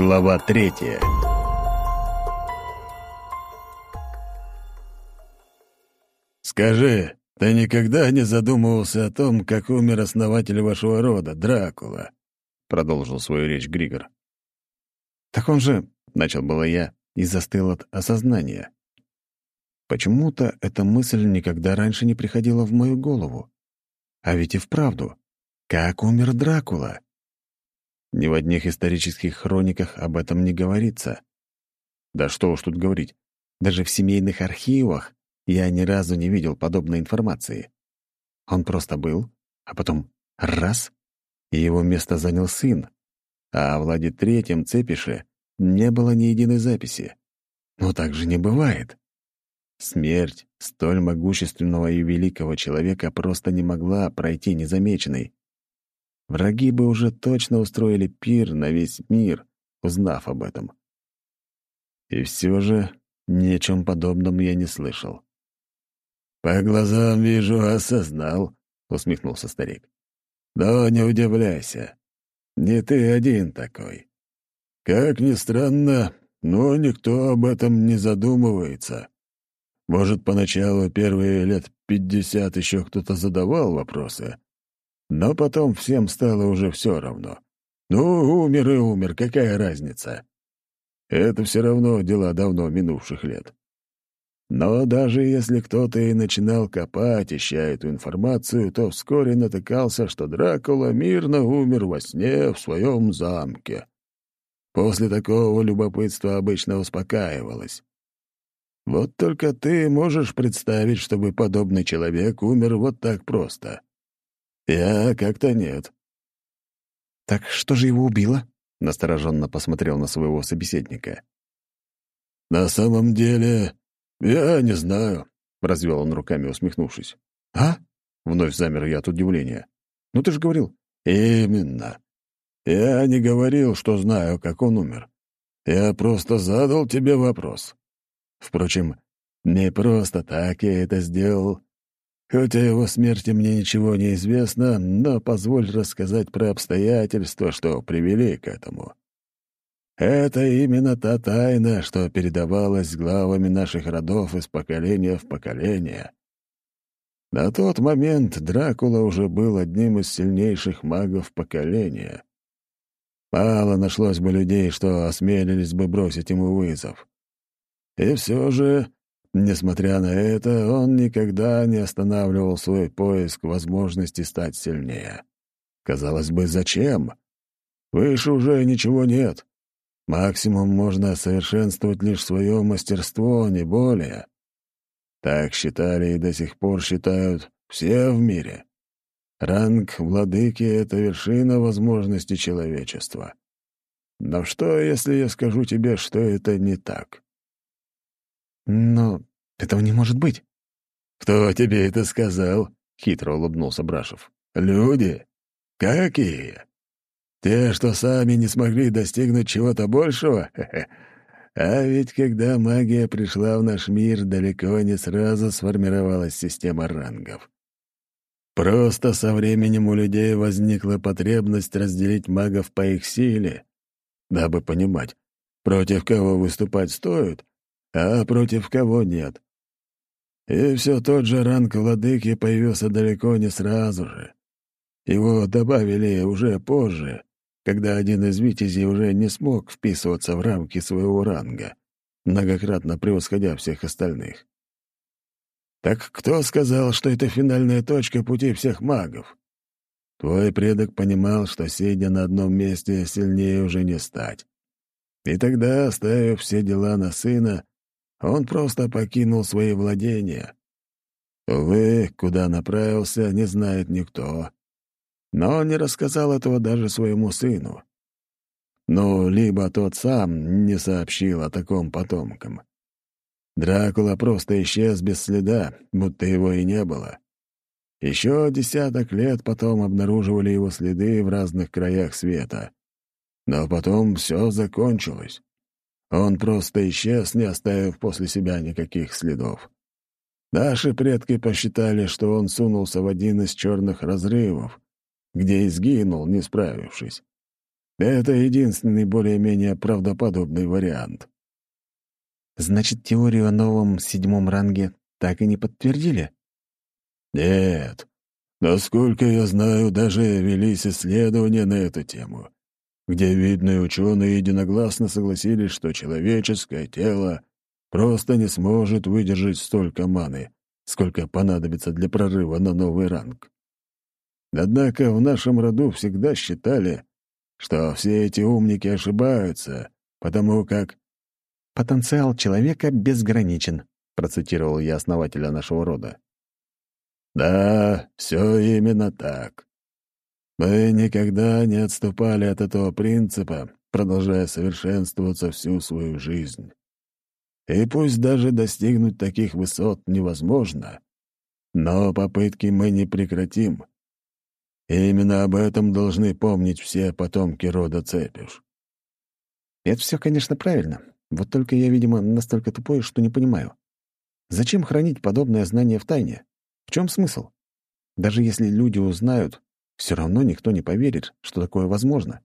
Глава третья «Скажи, ты никогда не задумывался о том, как умер основатель вашего рода, Дракула?» — продолжил свою речь Григор. «Так он же...» — начал было я и застыл от осознания. Почему-то эта мысль никогда раньше не приходила в мою голову. А ведь и вправду, как умер Дракула? Ни в одних исторических хрониках об этом не говорится. Да что уж тут говорить, даже в семейных архивах я ни разу не видел подобной информации. Он просто был, а потом раз — и его место занял сын, а о Владе Третьем Цепише не было ни единой записи. Но так же не бывает. Смерть столь могущественного и великого человека просто не могла пройти незамеченной. Враги бы уже точно устроили пир на весь мир, узнав об этом. И все же ни о чем подобном я не слышал. «По глазам вижу, осознал», — усмехнулся старик. «Но не удивляйся. Не ты один такой. Как ни странно, но никто об этом не задумывается. Может, поначалу первые лет пятьдесят еще кто-то задавал вопросы, но потом всем стало уже все равно. Ну, умер и умер, какая разница? Это все равно дела давно минувших лет. Но даже если кто-то и начинал копать, ища эту информацию, то вскоре натыкался, что Дракула мирно умер во сне в своем замке. После такого любопытство обычно успокаивалось. Вот только ты можешь представить, чтобы подобный человек умер вот так просто. Я как-то нет. «Так что же его убило?» — настороженно посмотрел на своего собеседника. «На самом деле, я не знаю», — развел он руками, усмехнувшись. «А?» — вновь замер я от удивления. «Ну ты же говорил». «Именно. Я не говорил, что знаю, как он умер. Я просто задал тебе вопрос. Впрочем, не просто так я это сделал. Хоть о его смерти мне ничего не известно, но позволь рассказать про обстоятельства, что привели к этому. Это именно та тайна, что передавалась главами наших родов из поколения в поколение. На тот момент Дракула уже был одним из сильнейших магов поколения. Мало нашлось бы людей, что осмелились бы бросить ему вызов. И все же, несмотря на это, он никогда не останавливал свой поиск возможности стать сильнее. Казалось бы, зачем? Выше уже ничего нет. Максимум можно совершенствовать лишь свое мастерство, не более. Так считали и до сих пор считают все в мире. Ранг владыки — это вершина возможностей человечества. Но что, если я скажу тебе, что это не так? «Но этого не может быть». «Кто тебе это сказал?» — хитро улыбнулся Брашев. «Люди? Какие? Те, что сами не смогли достигнуть чего-то большего? А ведь когда магия пришла в наш мир, далеко не сразу сформировалась система рангов. Просто со временем у людей возникла потребность разделить магов по их силе, дабы понимать, против кого выступать стоит, а против кого нет. И все тот же ранг владыки появился далеко не сразу же. Его добавили уже позже, когда один из витязей уже не смог вписываться в рамки своего ранга, многократно превосходя всех остальных. Так кто сказал, что это финальная точка пути всех магов? Твой предок понимал, что, сидя на одном месте, сильнее уже не стать. И тогда, оставив все дела на сына, он просто покинул свои владения. Увы, куда направился, не знает никто. Но он не рассказал этого даже своему сыну. Ну, либо тот сам не сообщил о таком потомкам. Дракула просто исчез без следа, будто его и не было. Еще десяток лет потом обнаруживали его следы в разных краях света. Но потом все закончилось. Он просто исчез, не оставив после себя никаких следов. Наши предки посчитали, что он сунулся в один из черных разрывов, где и сгинул, не справившись. Это единственный более-менее правдоподобный вариант. Значит, теорию о новом седьмом ранге так и не подтвердили? Нет. Насколько я знаю, даже велись исследования на эту тему, где видные ученые единогласно согласились, что человеческое тело просто не сможет выдержать столько маны, сколько понадобится для прорыва на новый ранг. Однако в нашем роду всегда считали, что все эти умники ошибаются, потому как... «Потенциал человека безграничен», — процитировал я основателя нашего рода. «Да, все именно так. Мы никогда не отступали от этого принципа, продолжая совершенствоваться всю свою жизнь. И пусть даже достигнуть таких высот невозможно, но попытки мы не прекратим. И именно об этом должны помнить все потомки рода Цепиш. Это все, конечно, правильно. Вот только я, видимо, настолько тупой, что не понимаю. Зачем хранить подобное знание в тайне? В чем смысл? Даже если люди узнают, все равно никто не поверит, что такое возможно.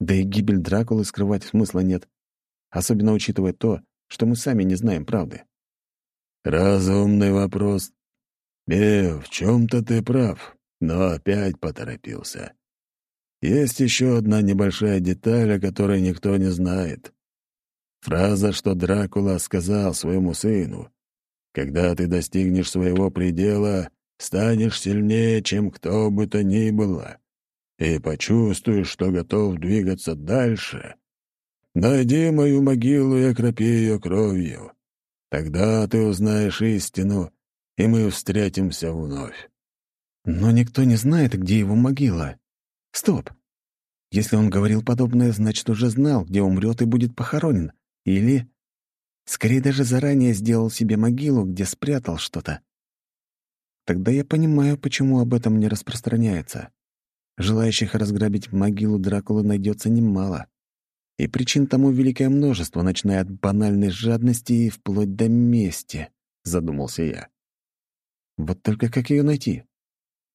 Да и гибель Дракулы скрывать смысла нет, особенно учитывая то, что мы сами не знаем правды. «Разумный вопрос. И в чем-то ты прав но опять поторопился. Есть еще одна небольшая деталь, о которой никто не знает. Фраза, что Дракула сказал своему сыну, «Когда ты достигнешь своего предела, станешь сильнее, чем кто бы то ни было, и почувствуешь, что готов двигаться дальше. Найди мою могилу и окропи ее кровью. Тогда ты узнаешь истину, и мы встретимся вновь». Но никто не знает, где его могила. Стоп. Если он говорил подобное, значит, уже знал, где умрет и будет похоронен. Или... Скорее даже заранее сделал себе могилу, где спрятал что-то. Тогда я понимаю, почему об этом не распространяется. Желающих разграбить могилу Дракулы найдется немало. И причин тому великое множество, начиная от банальной жадности и вплоть до мести, — задумался я. Вот только как ее найти?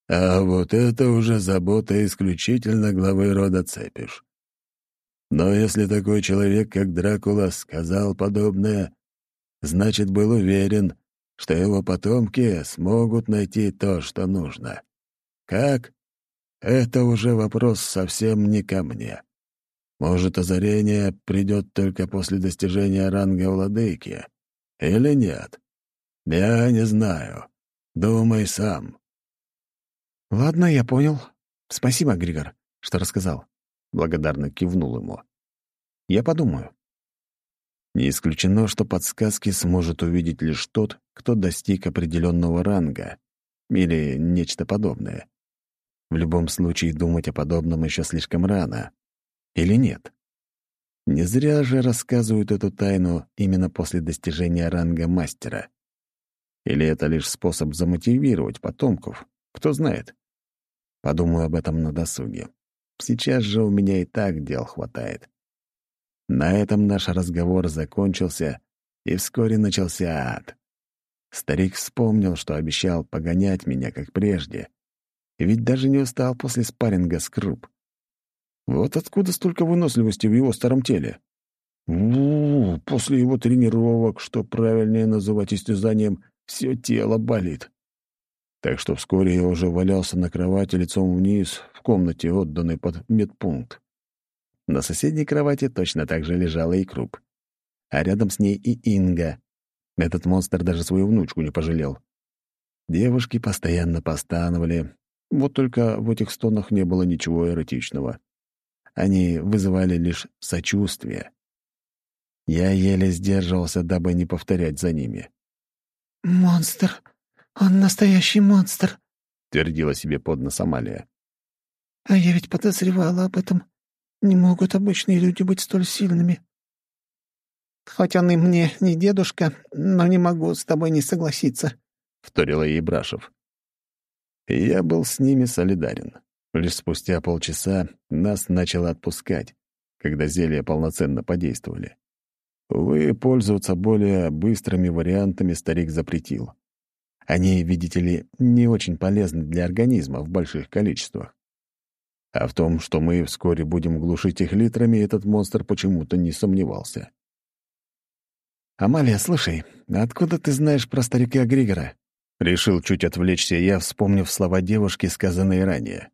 А вот это уже забота исключительно главы рода Цепиш. Но если такой человек, как Дракула, сказал подобное, значит, был уверен, что его потомки смогут найти то, что нужно. Как? Это уже вопрос совсем не ко мне. Может, озарение придет только после достижения ранга владыки? Или нет? Я не знаю. Думай сам. «Ладно, я понял. Спасибо, Григор, что рассказал». Благодарно кивнул ему. «Я подумаю». Не исключено, что подсказки сможет увидеть лишь тот, кто достиг определенного ранга или нечто подобное. В любом случае думать о подобном еще слишком рано. Или нет? Не зря же рассказывают эту тайну именно после достижения ранга мастера. Или это лишь способ замотивировать потомков? Кто знает. Подумаю об этом на досуге. Сейчас же у меня и так дел хватает. На этом наш разговор закончился, и вскоре начался ад. Старик вспомнил, что обещал погонять меня, как прежде. Ведь даже не устал после спарринга с Круп. Вот откуда столько выносливости в его старом теле? У, после его тренировок, что правильнее называть истязанием, все тело болит так что вскоре я уже валялся на кровати лицом вниз в комнате, отданной под медпункт. На соседней кровати точно так же лежала и Круп. А рядом с ней и Инга. Этот монстр даже свою внучку не пожалел. Девушки постоянно постановали, вот только в этих стонах не было ничего эротичного. Они вызывали лишь сочувствие. Я еле сдерживался, дабы не повторять за ними. «Монстр! «Он настоящий монстр», — твердила себе под нос Амалия. «А я ведь подозревала об этом. Не могут обычные люди быть столь сильными». «Хоть он и мне не дедушка, но не могу с тобой не согласиться», — вторила ей Брашев. Я был с ними солидарен. Лишь спустя полчаса нас начало отпускать, когда зелья полноценно подействовали. Увы, пользоваться более быстрыми вариантами старик запретил. Они, видите ли, не очень полезны для организма в больших количествах. А в том, что мы вскоре будем глушить их литрами, этот монстр почему-то не сомневался. «Амалия, слушай, откуда ты знаешь про старика Григора?» Решил чуть отвлечься я, вспомнив слова девушки, сказанные ранее.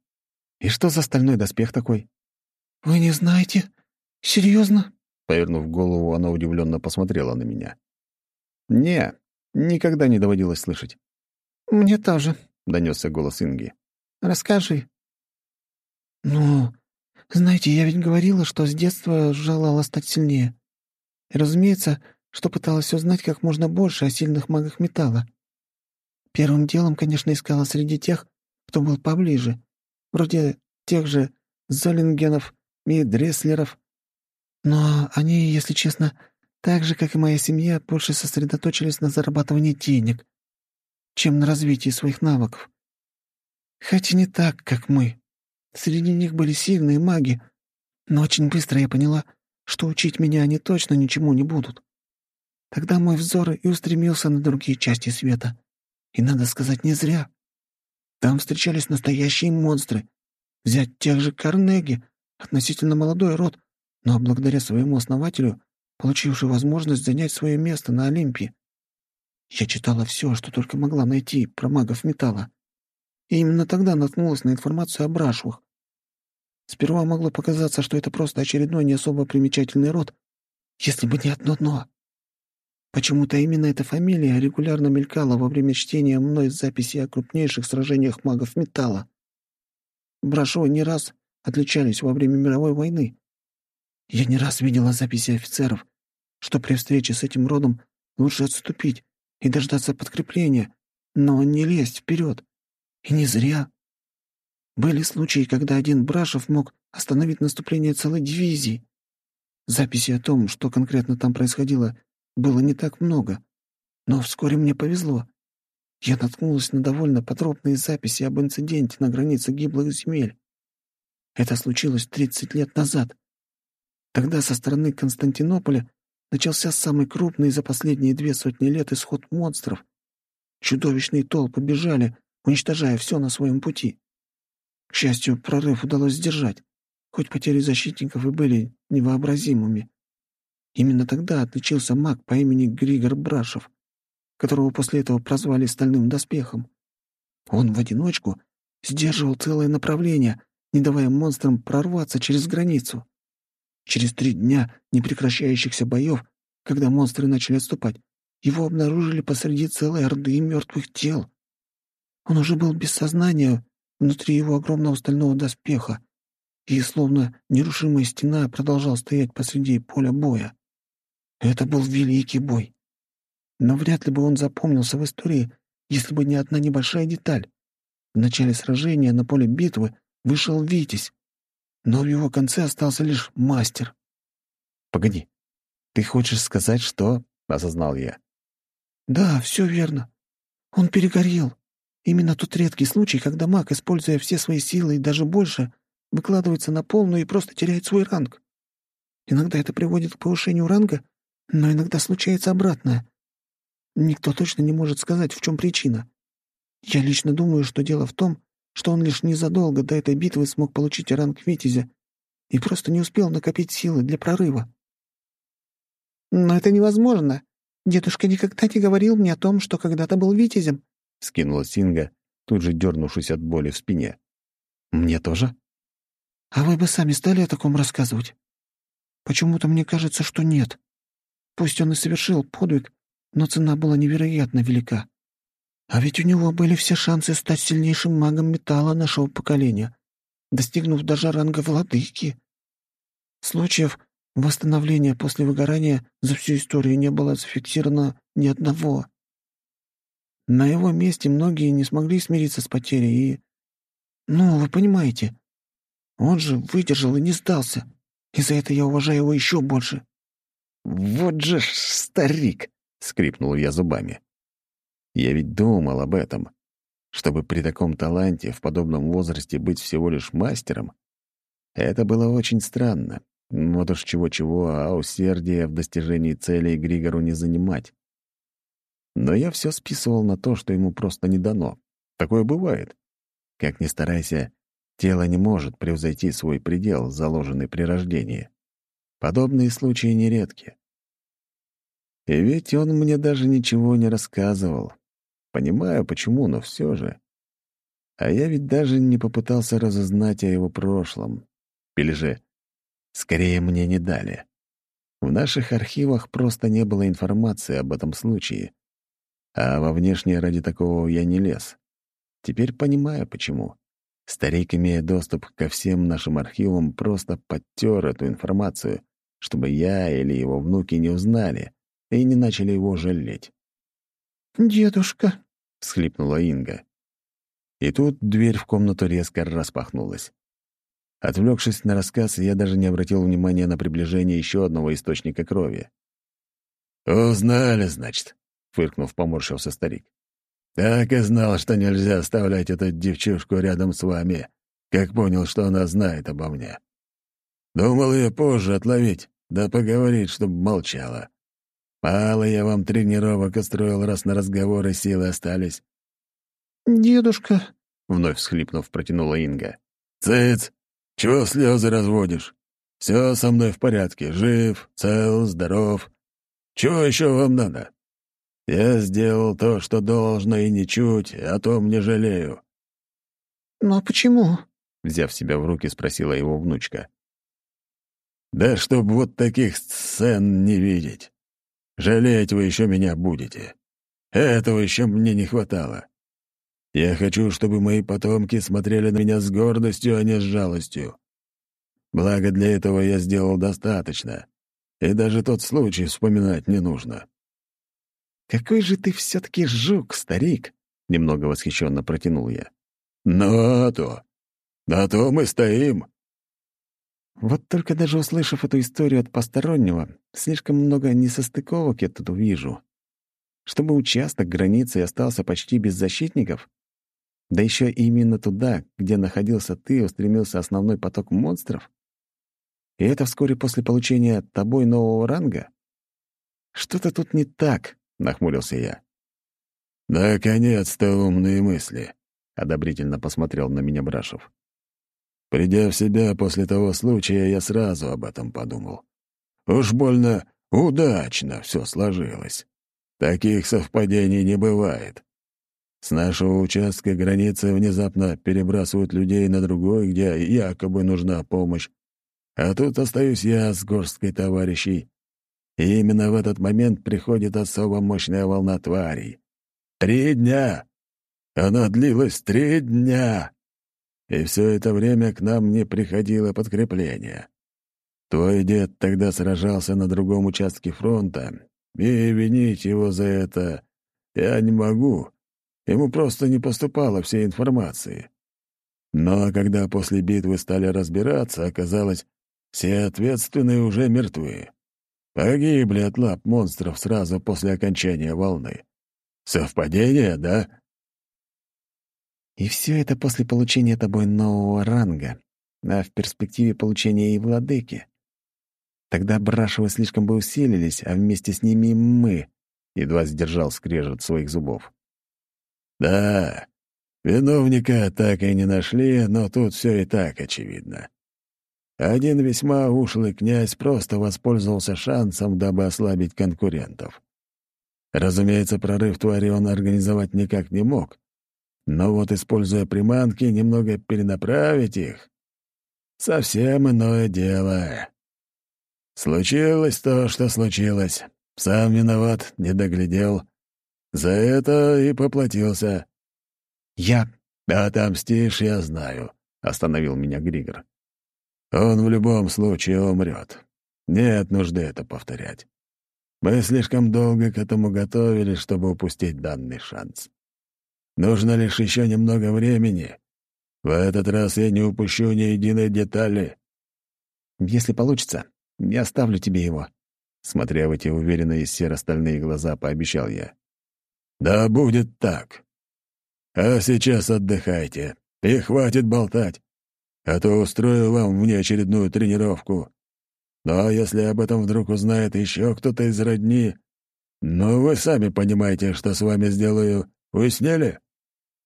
«И что за стальной доспех такой?» «Вы не знаете? Серьезно? Повернув голову, она удивленно посмотрела на меня. «Не, никогда не доводилось слышать». «Мне тоже», — донесся голос Инги. «Расскажи». «Ну, знаете, я ведь говорила, что с детства желала стать сильнее. И, разумеется, что пыталась узнать как можно больше о сильных магах металла. Первым делом, конечно, искала среди тех, кто был поближе, вроде тех же Золингенов и Дреслеров. Но они, если честно, так же, как и моя семья, больше сосредоточились на зарабатывании денег, чем на развитии своих навыков. Хотя не так, как мы. Среди них были сильные маги, но очень быстро я поняла, что учить меня они точно ничему не будут. Тогда мой взор и устремился на другие части света. И, надо сказать, не зря. Там встречались настоящие монстры. Взять тех же Карнеги, относительно молодой род, но благодаря своему основателю, получивший возможность занять свое место на Олимпе. Я читала все, что только могла найти про магов металла. И именно тогда наткнулась на информацию о Брашвах. Сперва могло показаться, что это просто очередной не особо примечательный род, если бы не одно «но». Почему-то именно эта фамилия регулярно мелькала во время чтения мной записи о крупнейших сражениях магов металла. Брашовы не раз отличались во время мировой войны. Я не раз видела записи офицеров, что при встрече с этим родом лучше отступить и дождаться подкрепления, но не лезть вперед. И не зря. Были случаи, когда один Брашев мог остановить наступление целой дивизии. Записи о том, что конкретно там происходило, было не так много. Но вскоре мне повезло. Я наткнулась на довольно подробные записи об инциденте на границе гиблых земель. Это случилось 30 лет назад. Тогда со стороны Константинополя начался самый крупный за последние две сотни лет исход монстров. Чудовищные толпы бежали, уничтожая все на своем пути. К счастью, прорыв удалось сдержать, хоть потери защитников и были невообразимыми. Именно тогда отличился маг по имени Григор Брашев, которого после этого прозвали «стальным доспехом». Он в одиночку сдерживал целое направление, не давая монстрам прорваться через границу. Через три дня непрекращающихся боев, когда монстры начали отступать, его обнаружили посреди целой орды мертвых тел. Он уже был без сознания внутри его огромного стального доспеха, и, словно нерушимая стена, продолжал стоять посреди поля боя. Это был великий бой. Но вряд ли бы он запомнился в истории, если бы не одна небольшая деталь. В начале сражения на поле битвы вышел Витязь, но в его конце остался лишь мастер. «Погоди, ты хочешь сказать, что...» — осознал я. «Да, все верно. Он перегорел. Именно тот редкий случай, когда маг, используя все свои силы и даже больше, выкладывается на полную и просто теряет свой ранг. Иногда это приводит к повышению ранга, но иногда случается обратное. Никто точно не может сказать, в чем причина. Я лично думаю, что дело в том, что он лишь незадолго до этой битвы смог получить ранг Витязя и просто не успел накопить силы для прорыва. «Но это невозможно. Дедушка никогда не говорил мне о том, что когда-то был Витязем», — скинула Синга, тут же дернувшись от боли в спине. «Мне тоже?» «А вы бы сами стали о таком рассказывать? Почему-то мне кажется, что нет. Пусть он и совершил подвиг, но цена была невероятно велика. А ведь у него были все шансы стать сильнейшим магом металла нашего поколения, достигнув даже ранга владыки. Случаев восстановления после выгорания за всю историю не было зафиксировано ни одного. На его месте многие не смогли смириться с потерей и... Ну, вы понимаете, он же выдержал и не сдался, и за это я уважаю его еще больше. «Вот же ж старик!» — скрипнул я зубами. «Я ведь думал об этом. Чтобы при таком таланте в подобном возрасте быть всего лишь мастером, это было очень странно. Вот уж чего-чего, а усердия в достижении целей Григору не занимать. Но я все списывал на то, что ему просто не дано. Такое бывает. Как ни старайся, Тело не может превзойти свой предел, заложенный при рождении. Подобные случаи нередки. И ведь он мне даже ничего не рассказывал. Понимаю, почему, но все же. А я ведь даже не попытался разузнать о его прошлом. Или же, скорее, мне не дали. В наших архивах просто не было информации об этом случае. А во внешнее ради такого я не лез. Теперь понимаю, почему. Старик, имея доступ ко всем нашим архивам, просто подтер эту информацию, чтобы я или его внуки не узнали и не начали его жалеть. «Дедушка», — всхлипнула Инга. И тут дверь в комнату резко распахнулась. Отвлекшись на рассказ, я даже не обратил внимания на приближение еще одного источника крови. «Узнали, значит», — фыркнув, поморщился старик. «Так и знал, что нельзя оставлять эту девчушку рядом с вами, как понял, что она знает обо мне. Думал ее позже отловить, да поговорить, чтобы молчала. Мало я вам тренировок устроил, раз на разговоры силы остались». «Дедушка», — вновь всхлипнув, протянула Инга. «Цыц! Чего слезы разводишь? Все со мной в порядке, жив, цел, здоров. Чего еще вам надо? Я сделал то, что должно, и ничуть, о том не жалею». «Но почему?» — взяв себя в руки, спросила его внучка. «Да чтоб вот таких сцен не видеть. Жалеть вы еще меня будете. Этого еще мне не хватало. Я хочу, чтобы мои потомки смотрели на меня с гордостью, а не с жалостью. Благо для этого я сделал достаточно. И даже тот случай вспоминать не нужно. «Какой же ты все-таки жук, старик!» — немного восхищенно протянул я. «Ну, а то! На то мы стоим!» Вот только даже услышав эту историю от постороннего, слишком много несостыковок я тут увижу. Чтобы участок границы остался почти без защитников, да еще именно туда, где находился ты, устремился основной поток монстров? И это вскоре после получения тобой нового ранга? Что-то тут не так, — нахмурился я. «Наконец-то умные мысли», — одобрительно посмотрел на меня Брашев. Придя в себя после того случая, я сразу об этом подумал. Уж больно удачно все сложилось. Таких совпадений не бывает. С нашего участка границы внезапно перебрасывают людей на другой, где якобы нужна помощь. А тут остаюсь я с горсткой товарищей. И именно в этот момент приходит особо мощная волна тварей. Три дня! Она длилась три дня! И все это время к нам не приходило подкрепление. Твой дед тогда сражался на другом участке фронта, и винить его за это я не могу, Ему просто не поступало всей информации. Но когда после битвы стали разбираться, оказалось, все ответственные уже мертвы. Погибли от лап монстров сразу после окончания волны. Совпадение, да? И все это после получения тобой нового ранга, а в перспективе получения и владыки. Тогда Брашевы слишком бы усилились, а вместе с ними мы, едва сдержал скрежет своих зубов. Да, виновника так и не нашли, но тут все и так очевидно. Один весьма ушлый князь просто воспользовался шансом, дабы ослабить конкурентов. Разумеется, прорыв твари он организовать никак не мог, но вот, используя приманки, немного перенаправить их — совсем иное дело. Случилось то, что случилось. Сам виноват, не доглядел. За это и поплатился. Я... «Отомстишь, я знаю», — остановил меня Григор. «Он в любом случае умрет. Нет нужды это повторять. Мы слишком долго к этому готовились, чтобы упустить данный шанс. Нужно лишь еще немного времени. В этот раз я не упущу ни единой детали». «Если получится, я оставлю тебе его», — смотря в эти уверенные серо-стальные глаза, пообещал я. «Да будет так. А сейчас отдыхайте, и хватит болтать, а то устрою вам внеочередную тренировку. Но если об этом вдруг узнает еще кто-то из родни, ну, вы сами понимаете, что с вами сделаю. Уяснили?»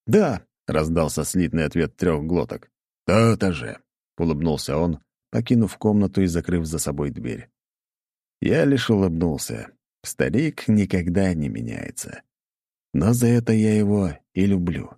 «Да», — раздался слитный ответ трех глоток. «То-то же», — улыбнулся он, покинув комнату и закрыв за собой дверь. Я лишь улыбнулся. Старик никогда не меняется. Но за это я его и люблю.